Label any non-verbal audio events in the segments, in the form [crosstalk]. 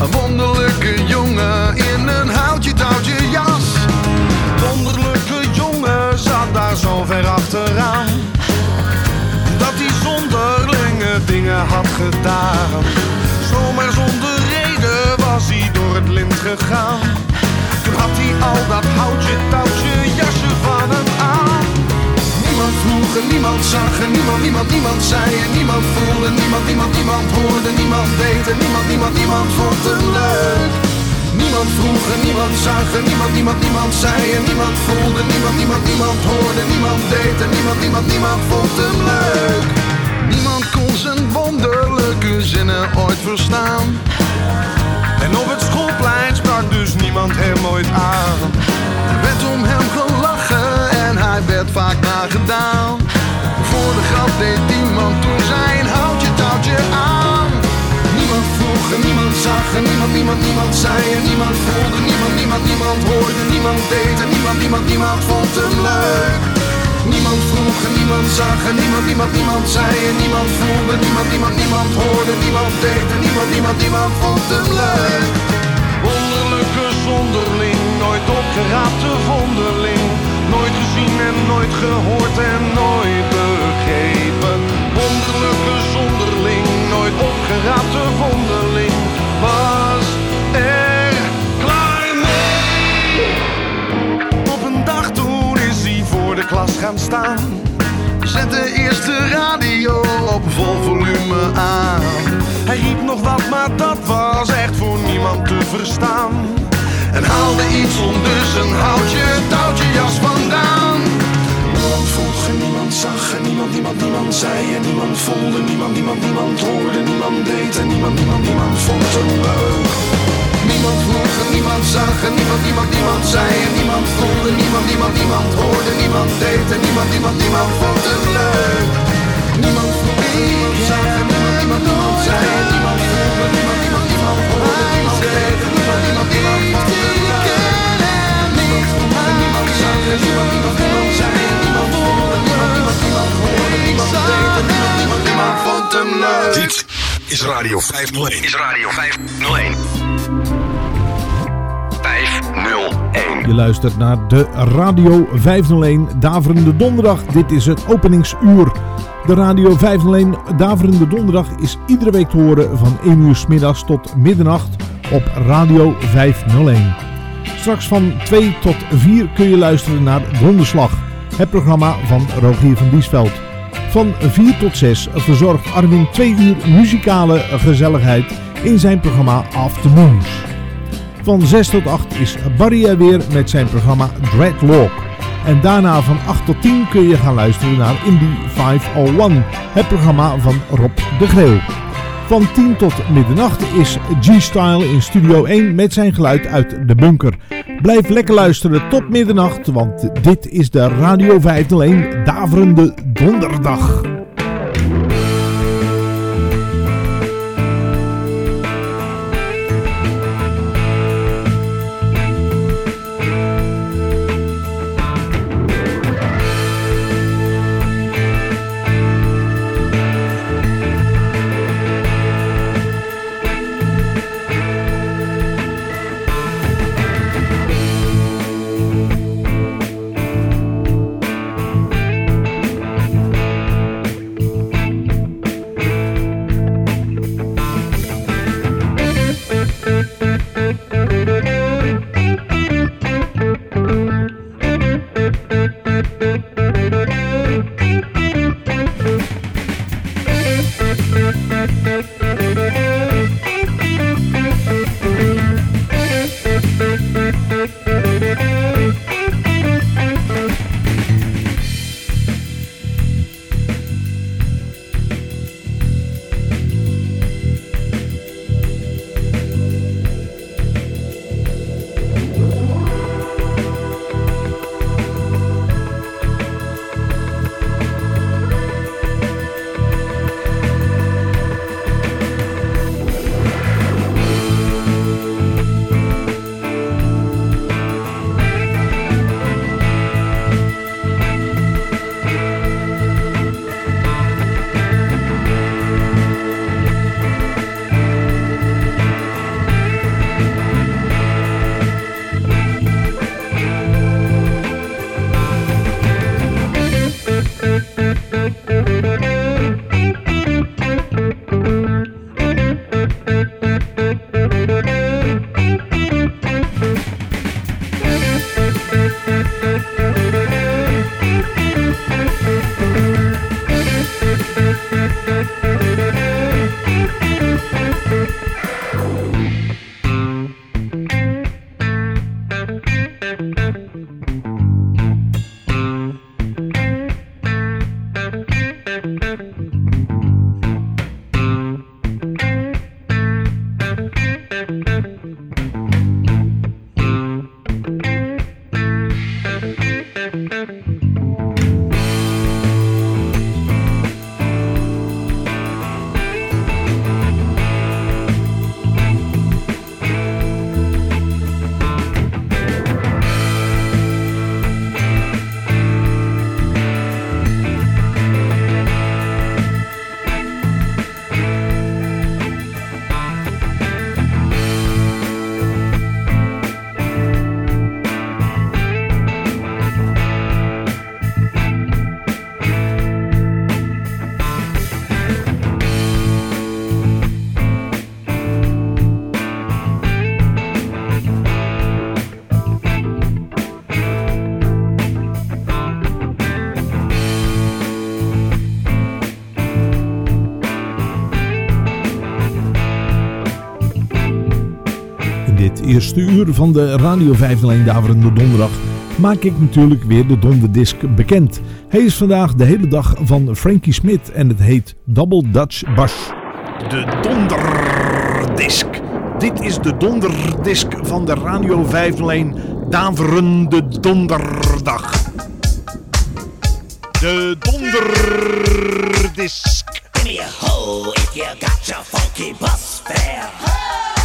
Een wonderlijke jongen in een houtje touwtje jas. Wonderlijke jongen zat daar zo ver achteraan. Dat hij zonderlinge dingen had gedaan. Zomaar zonder reden was hij door het lint gegaan. Toen had hij al dat houtje touwtje jasje van hem vroeg en niemand zag en niemand, niemand, niemand zei en niemand voelde. Niemand, niemand, niemand hoorde, niemand deed en niemand, niemand, niemand vond hem leuk. Niemand vroeg niemand zag niemand, niemand, niemand zei en niemand voelde. Niemand, niemand, niemand hoorde, niemand deed en niemand, niemand, niemand vond hem leuk. Niemand kon zijn wonderlijke zinnen ooit verstaan. En op het schoolplein sprak dus niemand hem ooit aan. Er werd om hem hij werd vaak nagedaan. Voor de grap deed iemand toen zijn houtje touwtje aan. Niemand vroeg en niemand zag en niemand, niemand, niemand zei en niemand voelde. Niemand, niemand, niemand hoorde, niemand deed en niemand, niemand, niemand vond hem leuk. Niemand vroeg en niemand zag en niemand, niemand, niemand zei en niemand voelde. Niemand, niemand, niemand hoorde, niemand deed en niemand, niemand, niemand vond hem leuk. Wonderlijke zonderling, nooit opgeraapte vonderling. Nooit gezien en nooit gehoord en nooit begrepen. Wonderlijke zonderling, nooit opgeraapte vonderling. Was er klaar mee. Op een dag toen is hij voor de klas gaan staan. Eerst de radio op vol volume aan. Hij riep nog wat, maar dat was echt voor niemand te verstaan. En haalde iets onder zijn houtje, touwtje jas vandaan. Niemand zag en niemand, niemand, niemand zei en niemand voelde. Niemand, niemand, niemand hoorde, niemand deed en niemand, niemand, niemand vond hem leuk. Niemand vroeg niemand zag en niemand, niemand, niemand zei en niemand voelde. Niemand, niemand, niemand hoorde, niemand deed en niemand, niemand, niemand vond hem leuk. Niemand en niemand zag en niemand, niemand, niemand zei en niemand voelde. Niemand, niemand, niemand hoorde, niemand deed en niemand, niemand, niemand vond. Dit is Radio 501. Is Radio 501. 501. Je luistert naar de Radio 501 Daverende Donderdag. Dit is het openingsuur. De Radio 501 Daverende Donderdag is iedere week te horen van 1 uur 's middags tot middernacht op Radio 501. Straks van 2 tot 4 kun je luisteren naar Donderslag, het programma van Rogier van Diesveld. Van 4 tot 6 verzorgt Armin 2 uur muzikale gezelligheid in zijn programma Afternoons. Van 6 tot 8 is Barry er weer met zijn programma Dreadlock. En daarna van 8 tot 10 kun je gaan luisteren naar Indie 501, het programma van Rob de Greeuw. Van 10 tot middernacht is G-Style in Studio 1 met zijn geluid uit de bunker. Blijf lekker luisteren tot middernacht, want dit is de Radio 501 Daverende Donderdag. Eerste uur van de Radio 501 Daverende Donderdag maak ik natuurlijk weer de donderdisc bekend. Hij is vandaag de hele dag van Frankie Smith en het heet Double Dutch Bash. De donderdisc. Dit is de donderdisc van de Radio 501 Daverende Donderdag. De donderdisc. Give me a hoe if you got your funky bus fare.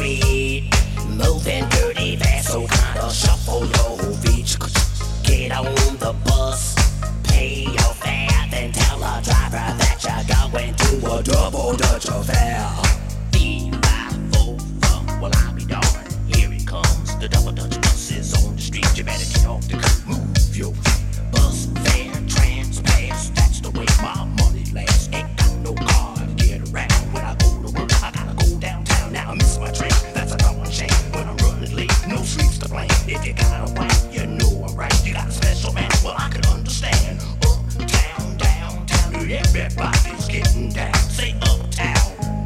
The moving dirty fast, so kinda shuffle your feet. Get on the bus, pay your fare, then tell a driver that you're going to a double Dutch affair. Well I'll be darned. Here it comes, the double Dutch bus is on the street. You better get off the curb, move your feet. Bus fare, trans pass, that's the way my If you got a wife, you know I'm right. You got a special man, well I can understand. Uptown, downtown, everybody's getting down. Say uptown,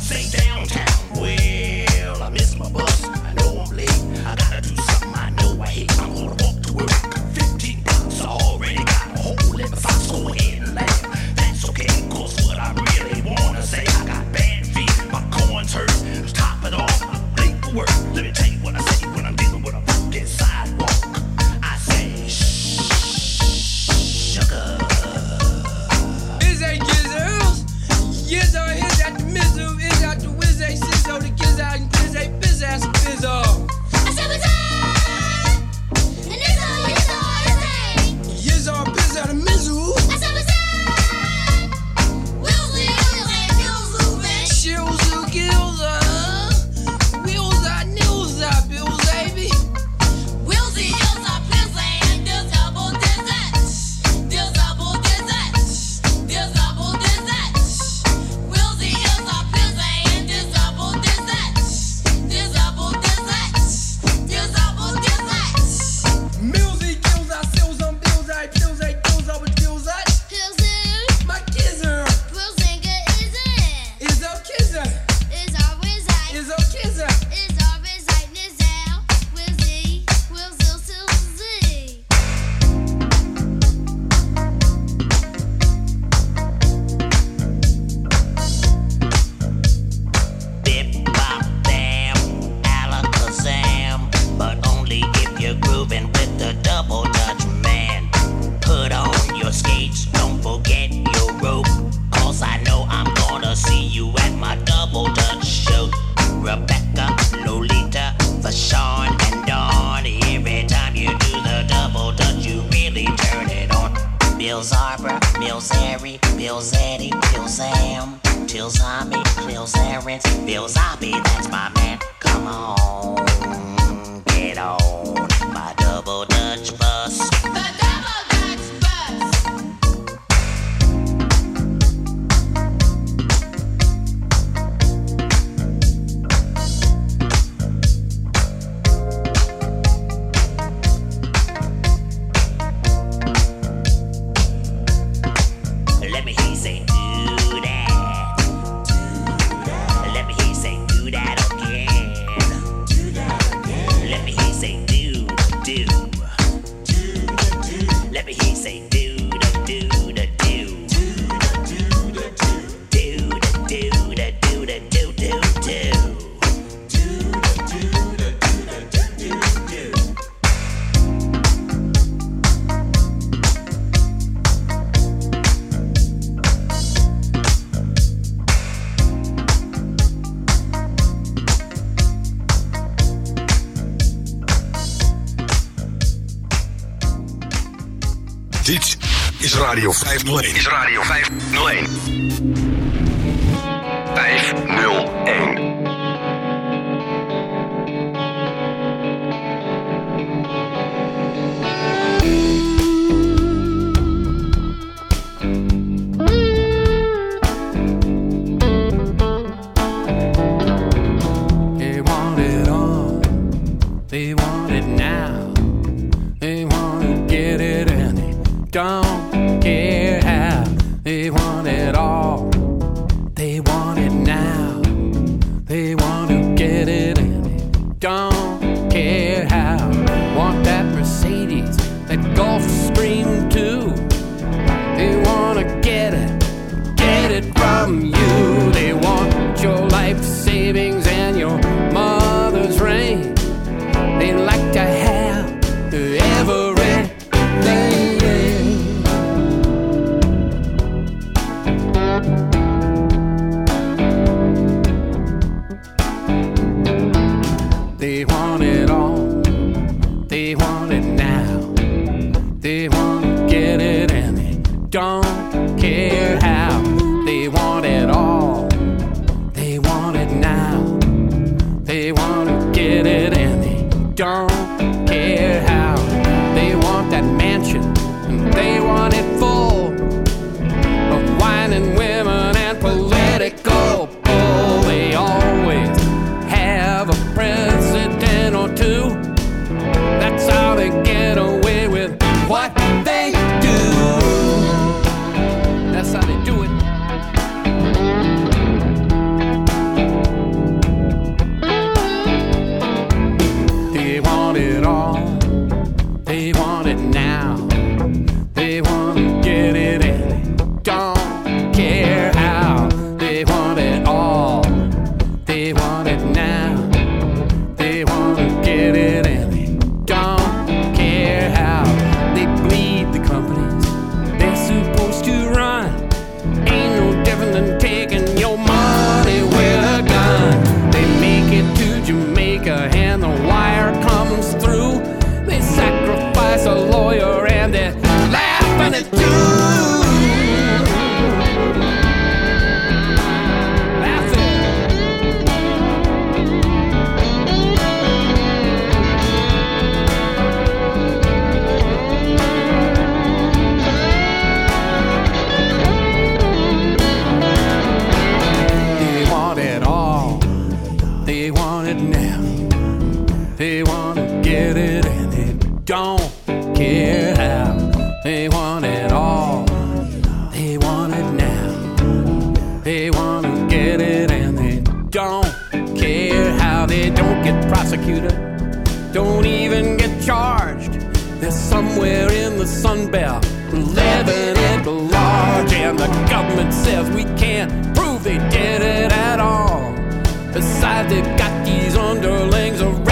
say downtown. Well, I miss my bus. I know I'm late. I gotta do something I know I hate. I'm gonna walk to work. 15 bucks, I already got a hole in the socks. Go ahead and laugh. That's okay, cause what I really wanna say, I got bad feet. My corns hurt. Top it off, late for work. Let me tell you what I say Gizzo, here's the Mizzo, is at the Wizzo, Sizzo, the Gizzard, and Gizzo, Bizzass, Bizzo. Lake. care how. don't even get charged. They're somewhere in the sunbelt, living at large, and the government says we can't prove they did it at all. Besides, they've got these underlings around.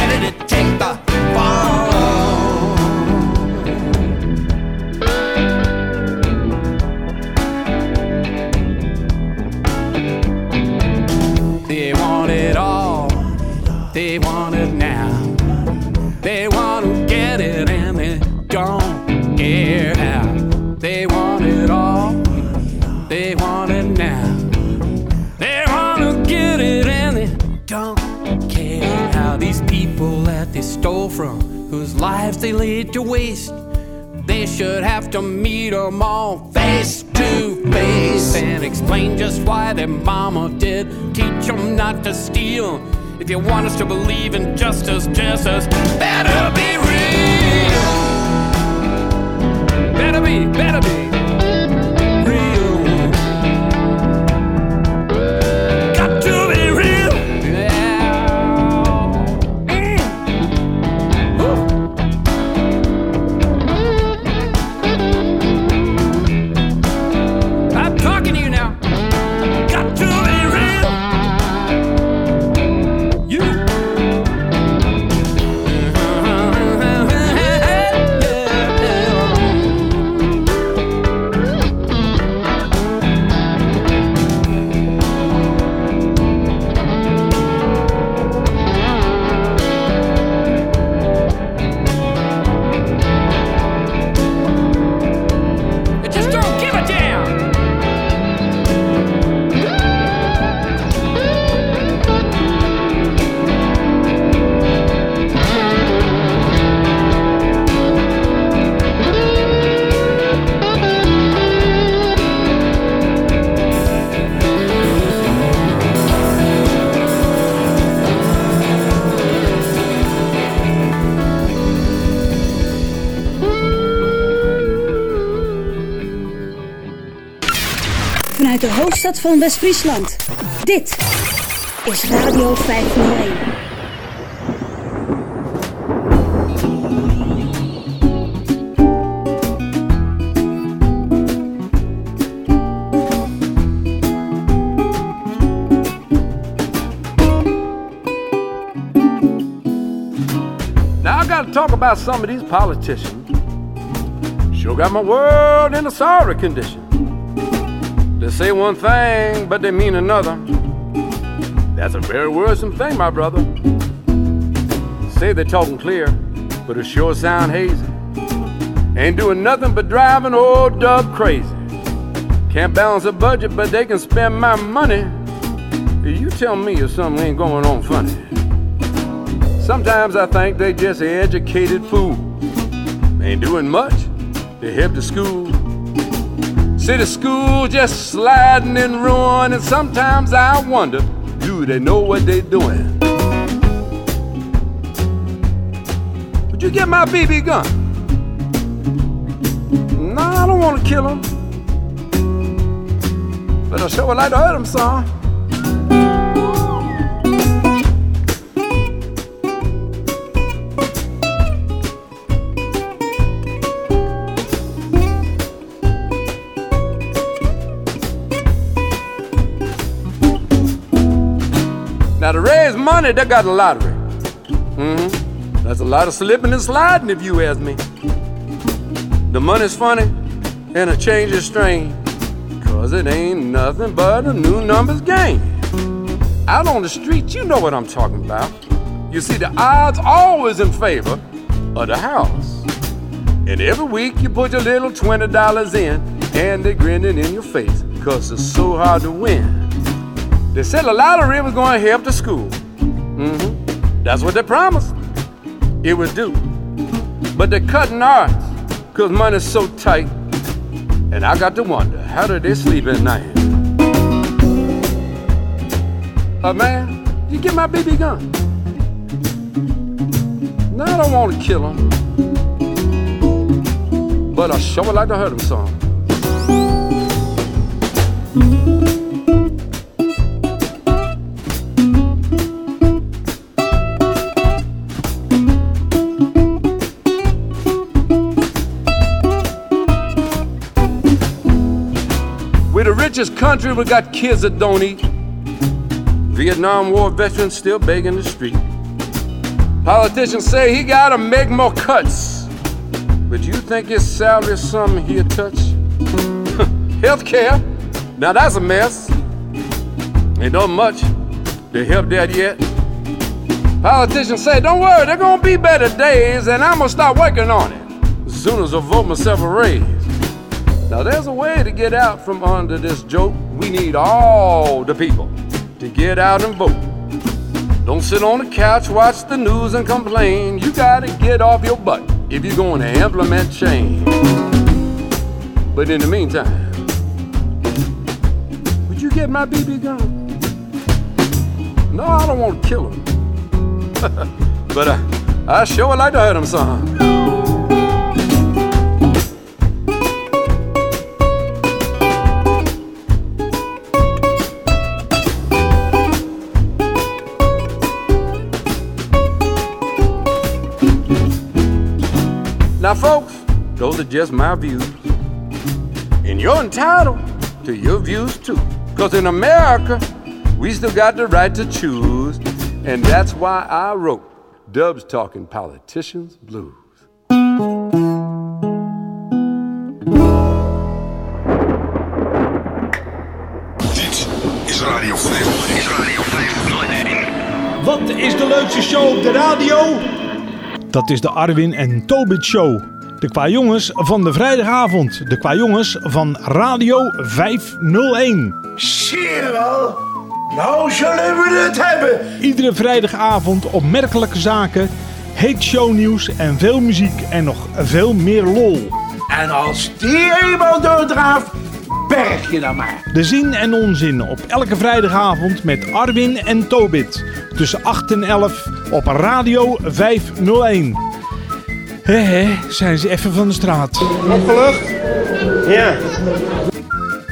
to waste. They should have to meet 'em all face to face and explain just why their mama did teach 'em not to steal. If you want us to believe in justice, justice better be real. Better be, better be. hoofdstad van West-Friesland. Dit is Radio 501. talk about some of these politicians. Sure got my world in a sorry condition. Say one thing, but they mean another. That's a very worrisome thing, my brother. Say they're talking clear, but it sure sound hazy. Ain't doing nothing but driving old Dub crazy. Can't balance a budget, but they can spend my money. You tell me if something ain't going on funny. Sometimes I think they just educated fools. Ain't doing much. They help the school. The school just sliding in ruin, and sometimes I wonder, do they know what they're doing? Would you get my BB gun? No, I don't want to kill him. But I sure would like to hurt him some. Raise money, they got a lottery. hmm That's a lot of slipping and sliding, if you ask me. The money's funny and a change is strange. Cause it ain't nothing but a new numbers game. Out on the street, you know what I'm talking about. You see, the odds always in favor of the house. And every week you put your little $20 in, and they're grinning in your face, cause it's so hard to win. They said the lottery was going to help the school. Hmm That's what they promised. It would do. But they're cutting ours, cause money's so tight. And I got to wonder, how do they sleep at night? Uh, man, you get my BB gun. No, I don't want to kill him. But I sure would like to hurt him some. Richest country, we got kids that don't eat. Vietnam War veterans still begging the street. Politicians say he gotta make more cuts. But you think his salary is something he'll touch? [laughs] Healthcare, now that's a mess. Ain't done much to help that yet. Politicians say, don't worry, there gonna be better days, and I'm gonna start working on it as soon as I vote myself a raise. Now there's a way to get out from under this joke. We need all the people to get out and vote. Don't sit on the couch, watch the news and complain. You gotta get off your butt if you're going to implement change. But in the meantime, would you get my BB gun? No, I don't want to kill him. [laughs] but I, I sure would like to hurt him some. Now, folks, those are just my views. And you're entitled to your views too. Because in America, we still got the right to choose. And that's why I wrote Dubs Talking Politicians Blues. Dit is Radio 501. Is Radio 501. Wat is de leukste show op de radio? Dat is de Arwin en Tobit Show. De qua jongens van de vrijdagavond. De qua jongens van Radio 501. Zie je wel? Nou zullen we het hebben. Iedere vrijdagavond opmerkelijke zaken, heet shownieuws en veel muziek en nog veel meer lol. En als die eenmaal doordraaft, berg je dan maar. De zin en onzin op elke vrijdagavond met Arwin en Tobit. Tussen 8 en 11 op Radio 501. Hé hé, zijn ze even van de straat. Opgelucht? Ja.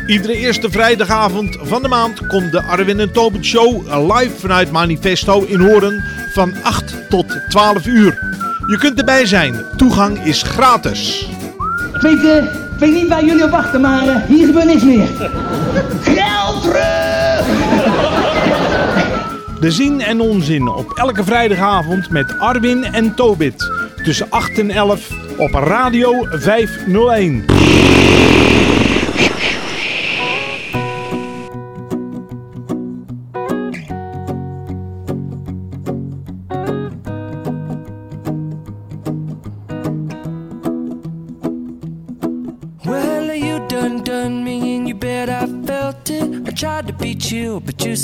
Iedere eerste vrijdagavond van de maand komt de Arwin en Tobit Show live vanuit Manifesto in Hoorn van 8 tot 12 uur. Je kunt erbij zijn. Toegang is gratis. Eh, ik weet niet waar jullie op wachten, maar uh, hier gebeurt niks meer. Geld terug! De zin en onzin op elke vrijdagavond met Arwin en Tobit. Tussen 8 en 11 op Radio 501.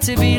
to be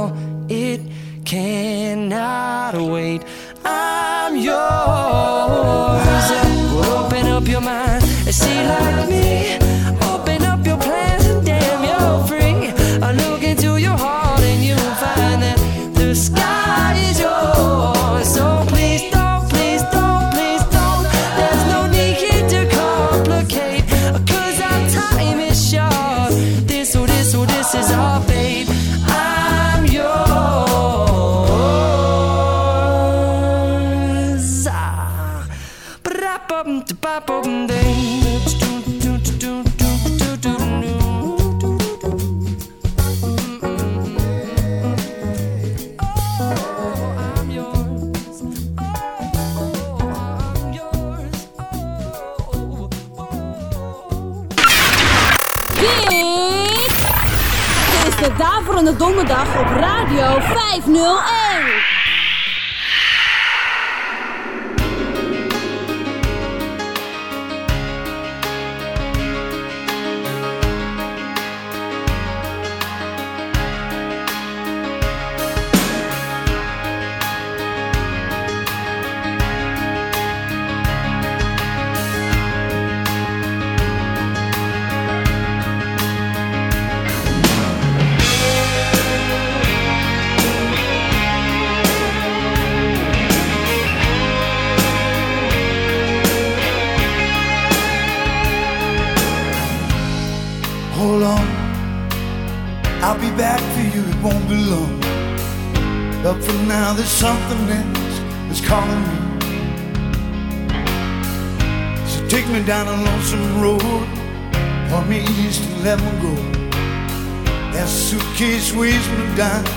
시간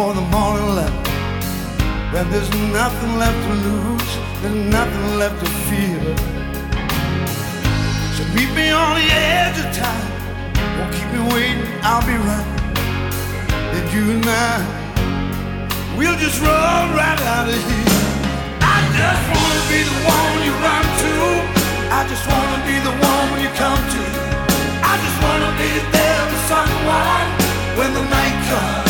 before the morning light. When there's nothing left to lose, there's nothing left to fear. So meet me on the edge of time. Don't keep me waiting, I'll be right. Then you and I, we'll just run right out of here. I just wanna be the one you run to. I just wanna be the one you come to. I just wanna be there for someone when the night comes.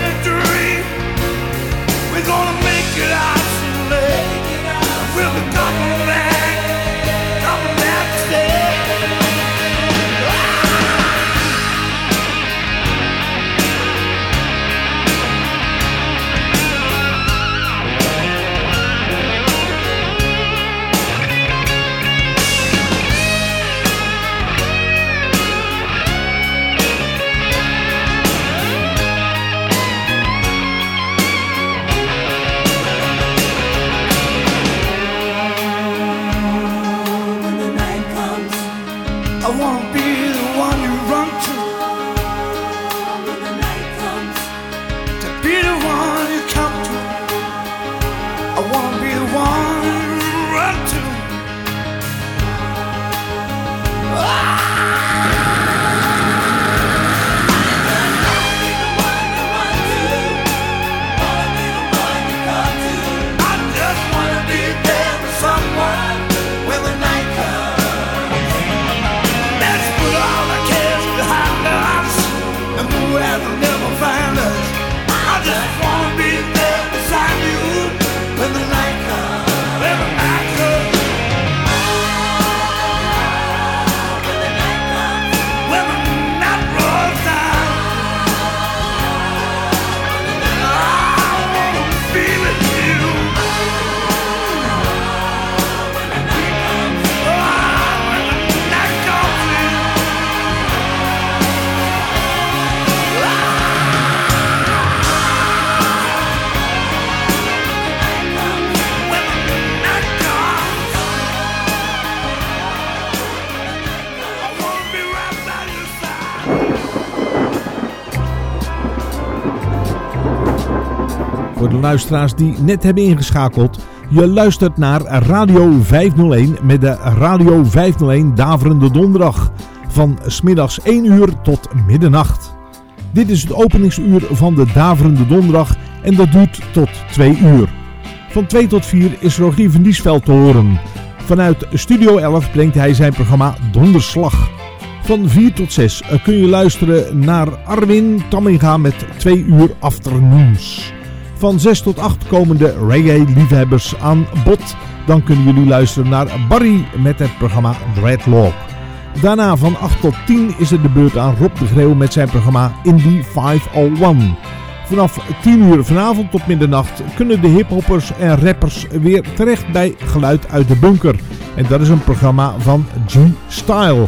luisteraars die net hebben ingeschakeld. Je luistert naar Radio 501 met de Radio 501 Daverende Donderdag. Van smiddags 1 uur tot middernacht. Dit is het openingsuur van de Daverende Donderdag en dat duurt tot 2 uur. Van 2 tot 4 is Rogier van Diesveld te horen. Vanuit Studio 11 brengt hij zijn programma Donderslag. Van 4 tot 6 kun je luisteren naar Arwin Tamminga met 2 uur afternoons. Van 6 tot 8 komen de reggae-liefhebbers aan bod. Dan kunnen jullie luisteren naar Barry met het programma Dreadlock. Daarna van 8 tot 10 is het de beurt aan Rob de Greeuw met zijn programma Indie 501. Vanaf 10 uur vanavond tot middernacht kunnen de hiphoppers en rappers weer terecht bij Geluid uit de Bunker. En dat is een programma van G-Style.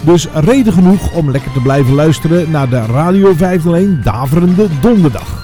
Dus reden genoeg om lekker te blijven luisteren naar de Radio 501 Daverende Donderdag.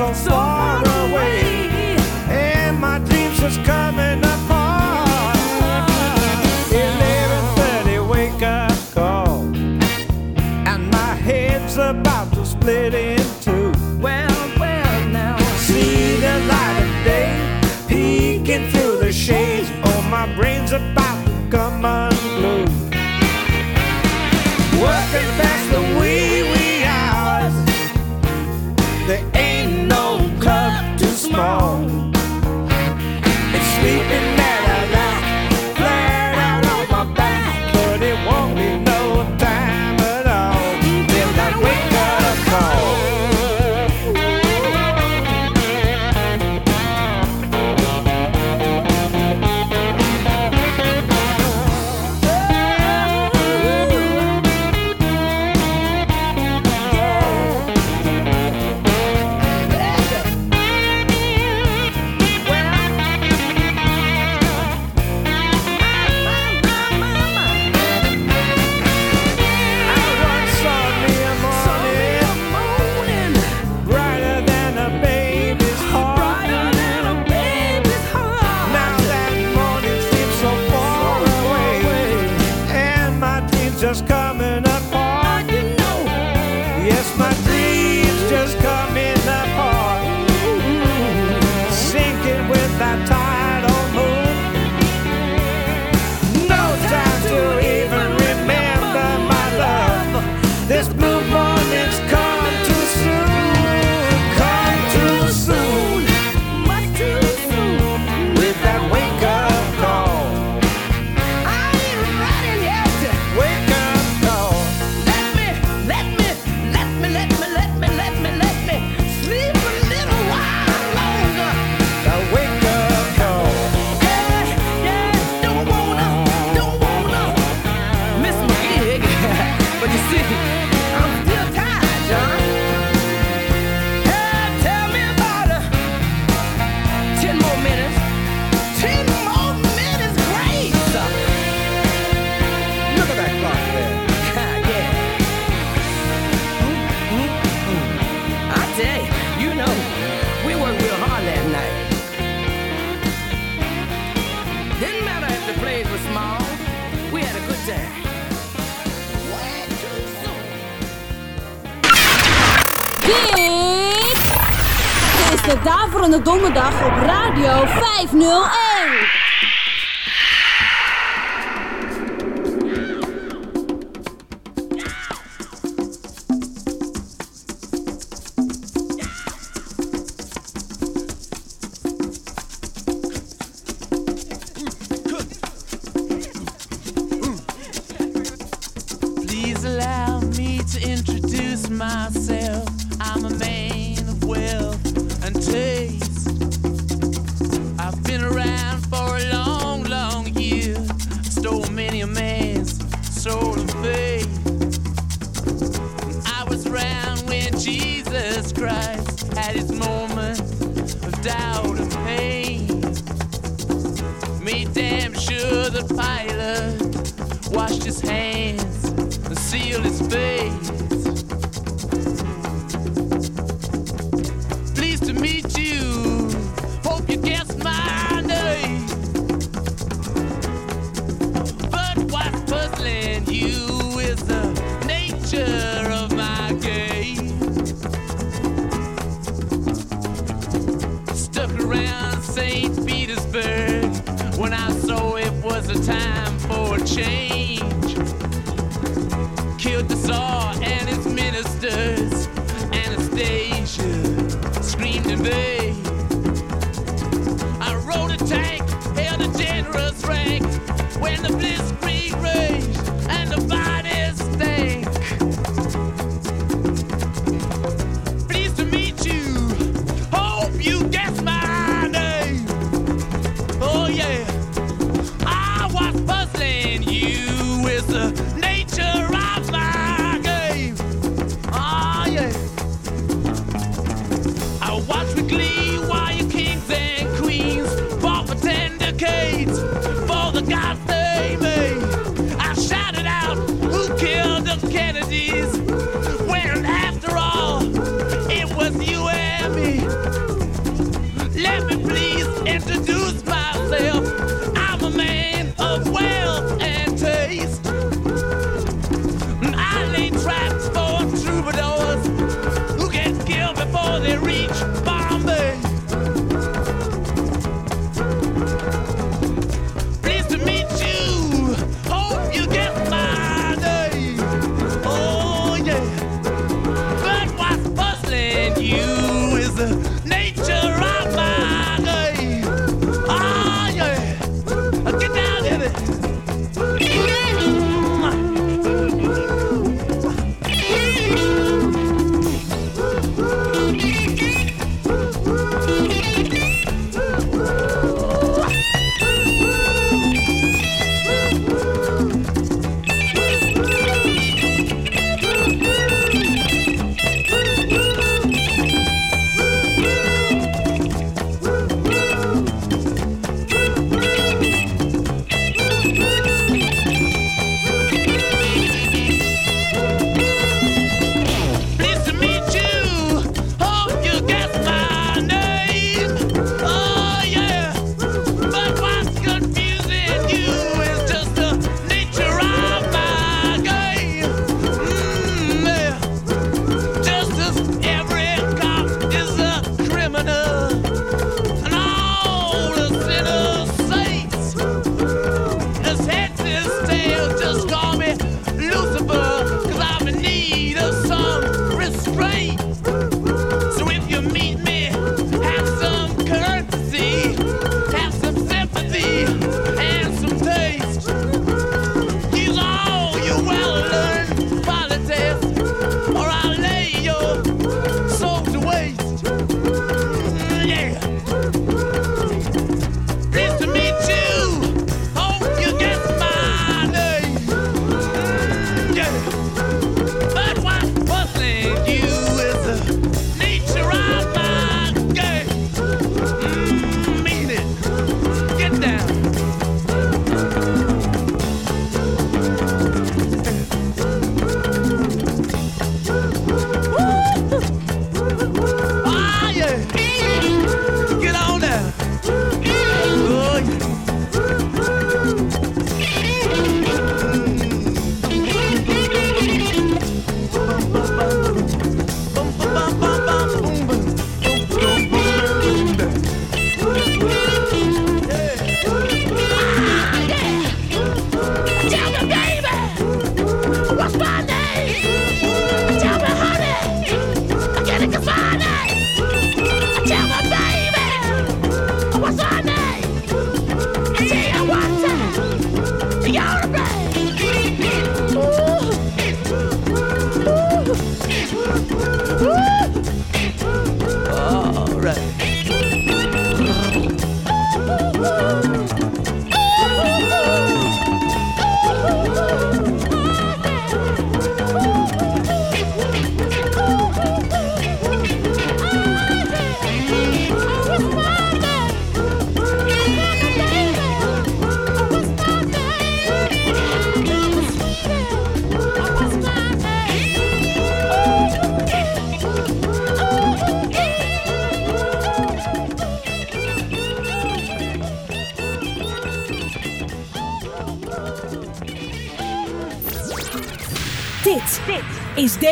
so far away, and my dreams was coming. Up. aanstaande donderdag op Radio 501.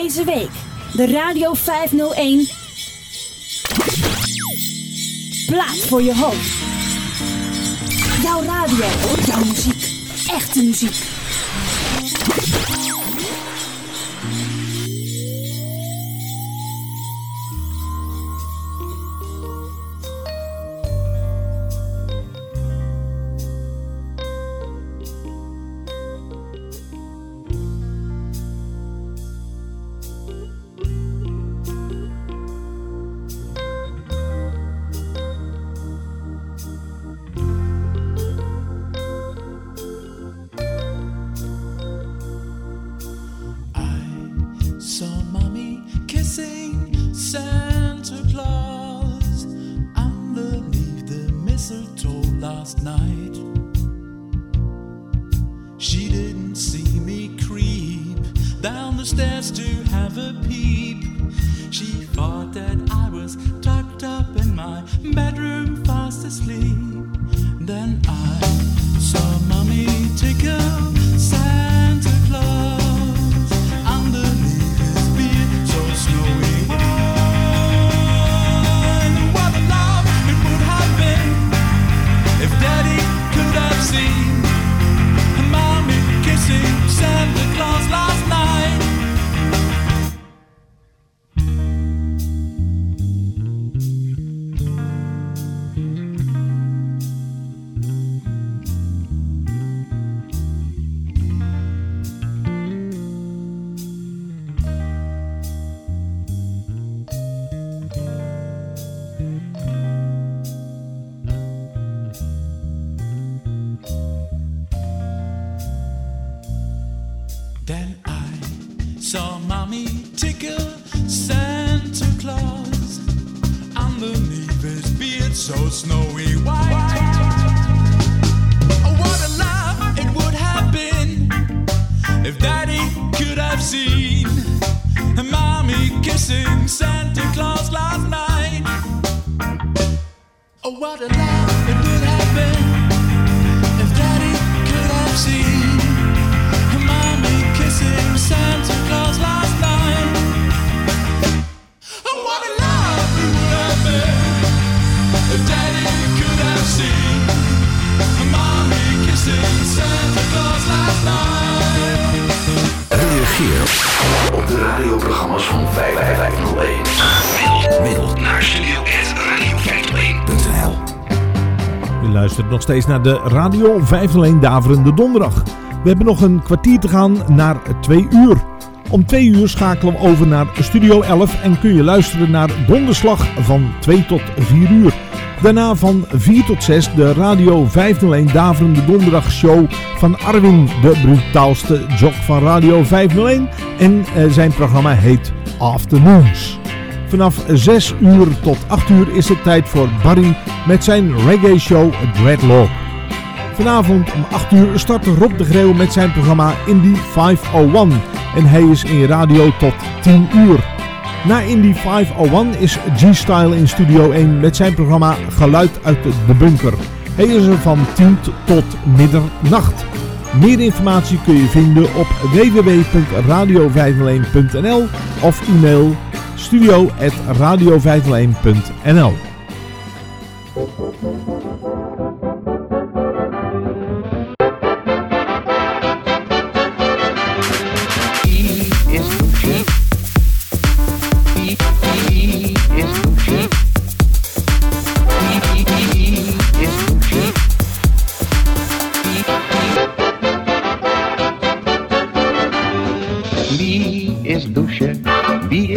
Deze week de Radio 501 Plaat voor je hoofd. Jouw radio, jouw muziek, echte muziek. Santa Claus last night. Oh, what a laugh it would have been if Daddy could have seen mommy kissing Santa Claus last night. Oh, what a laugh it would have been if Daddy could have seen mommy kissing Santa Claus last night. Reageer de radioprogramma's van 5501. Mail naar studio.radio501.nl U luistert nog steeds naar de Radio 501 Daverende Donderdag. We hebben nog een kwartier te gaan naar 2 uur. Om 2 uur schakelen we over naar Studio 11 en kun je luisteren naar Donderslag van 2 tot 4 uur. Daarna van 4 tot 6 de Radio 501 Daverende Donderdag show van Arwin, de brutaalste jock van Radio 501. En eh, zijn programma heet Afternoons. Vanaf 6 uur tot 8 uur is het tijd voor Barry met zijn reggae show Dreadlock. Vanavond om 8 uur start Rob de Greeuw met zijn programma Indie 501 en hij is in radio tot 10 uur. Na Indie 501 is G-Style in Studio 1 met zijn programma Geluid uit de Bunker. Hij is er van 10 tot middernacht. Meer informatie kun je vinden op www.radio501.nl of e-mail studio.radio501.nl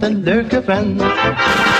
The their friend.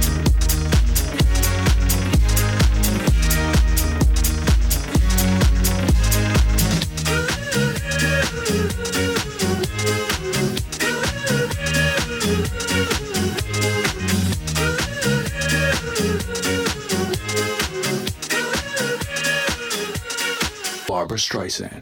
Barbara Streisand.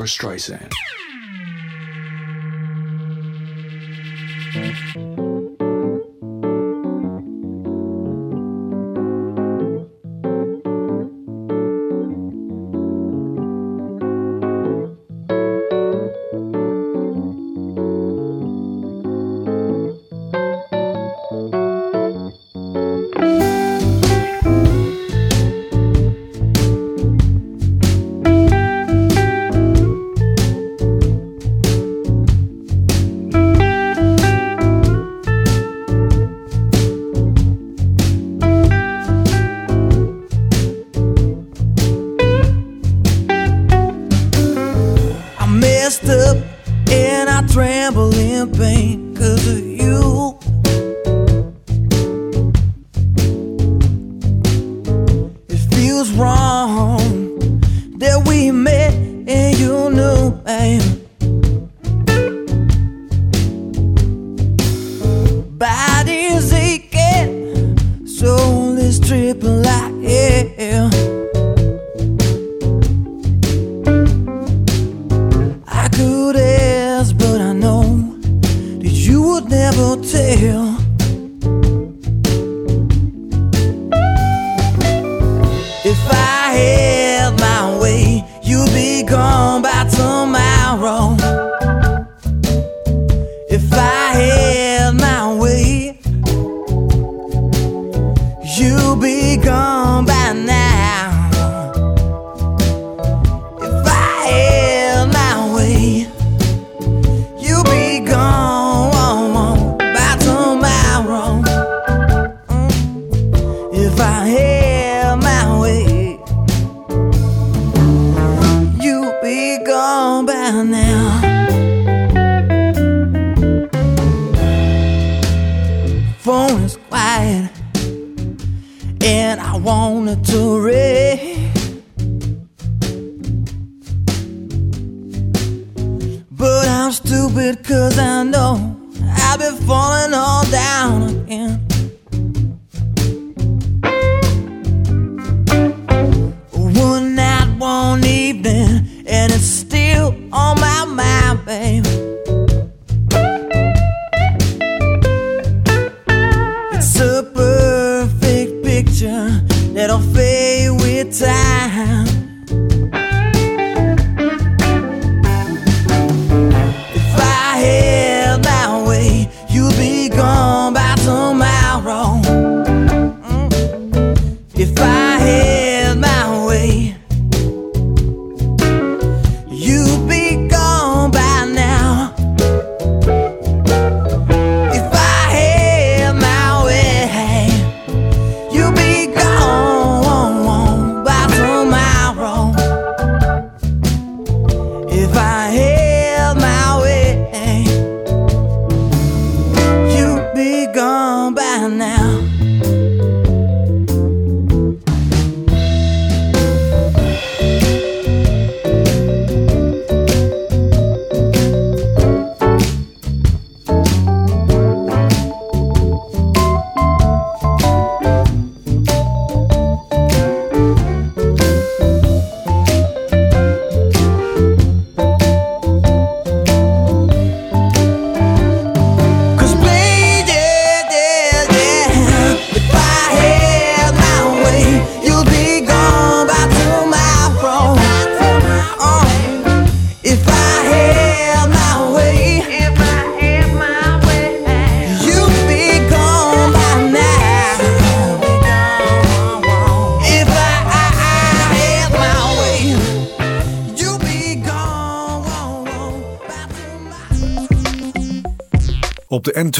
Barbara Streisand.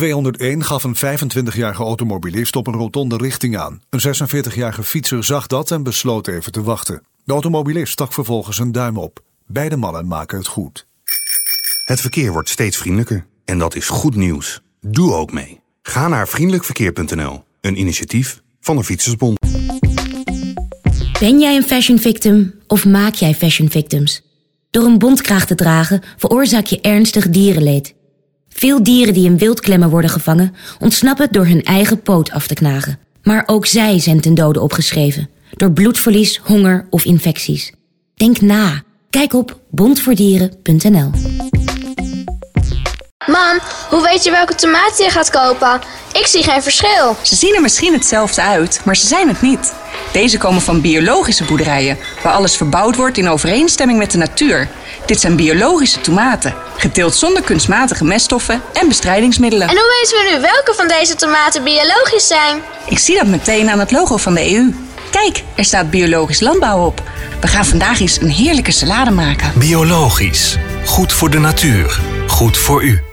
201 gaf een 25-jarige automobilist op een rotonde richting aan. Een 46-jarige fietser zag dat en besloot even te wachten. De automobilist stak vervolgens een duim op. Beide mannen maken het goed. Het verkeer wordt steeds vriendelijker en dat is goed nieuws. Doe ook mee. Ga naar vriendelijkverkeer.nl, een initiatief van de Fietsersbond. Ben jij een fashion victim of maak jij fashion victims? Door een bondkraag te dragen veroorzaak je ernstig dierenleed. Veel dieren die in wildklemmen worden gevangen ontsnappen door hun eigen poot af te knagen. Maar ook zij zijn ten dode opgeschreven. Door bloedverlies, honger of infecties. Denk na. Kijk op bondvoordieren.nl Mam, hoe weet je welke tomaten je gaat kopen? Ik zie geen verschil. Ze zien er misschien hetzelfde uit, maar ze zijn het niet. Deze komen van biologische boerderijen, waar alles verbouwd wordt in overeenstemming met de natuur. Dit zijn biologische tomaten, geteeld zonder kunstmatige meststoffen en bestrijdingsmiddelen. En hoe weten we nu welke van deze tomaten biologisch zijn? Ik zie dat meteen aan het logo van de EU. Kijk, er staat biologisch landbouw op. We gaan vandaag eens een heerlijke salade maken. Biologisch. Goed voor de natuur. Goed voor u.